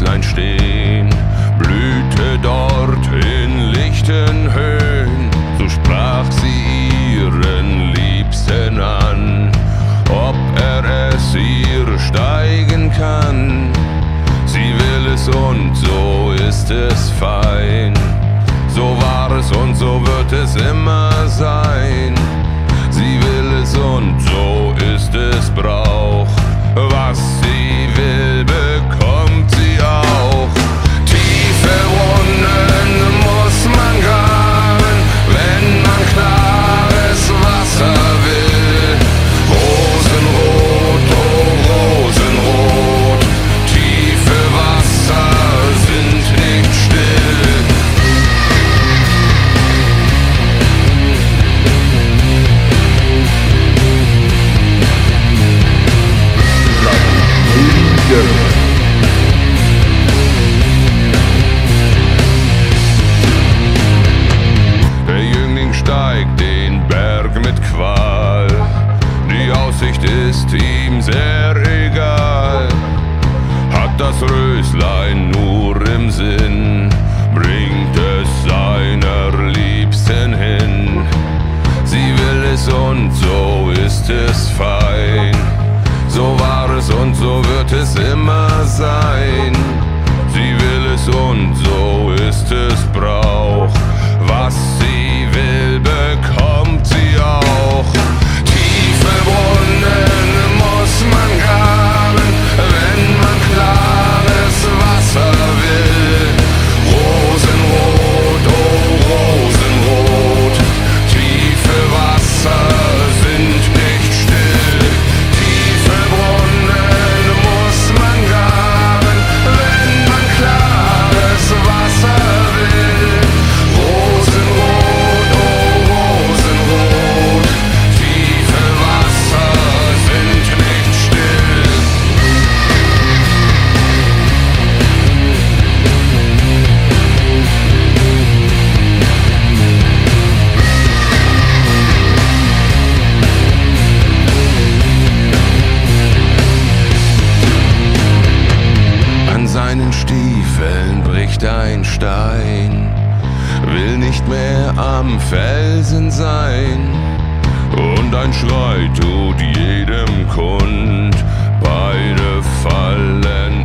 Röslein stehen, blühte dort in lichten Höhen, so sprach sie ihren Liebsten an, ob er es ihr steigen kann. Sie will es und so ist es fein. So war es und so wird es immer sein. Sie will ihm sehr egal. Hat das Röslein nur im Sinn, bringt es seiner Liebsten hin. Sie will es und so ist es fein. So war es und so wird es immer sein. Sie will es und so ist es Brauch. Bricht ein Stein, will nicht mehr am Felsen sein. Und ein Schrei tut jedem kund, beide fallen